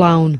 clown.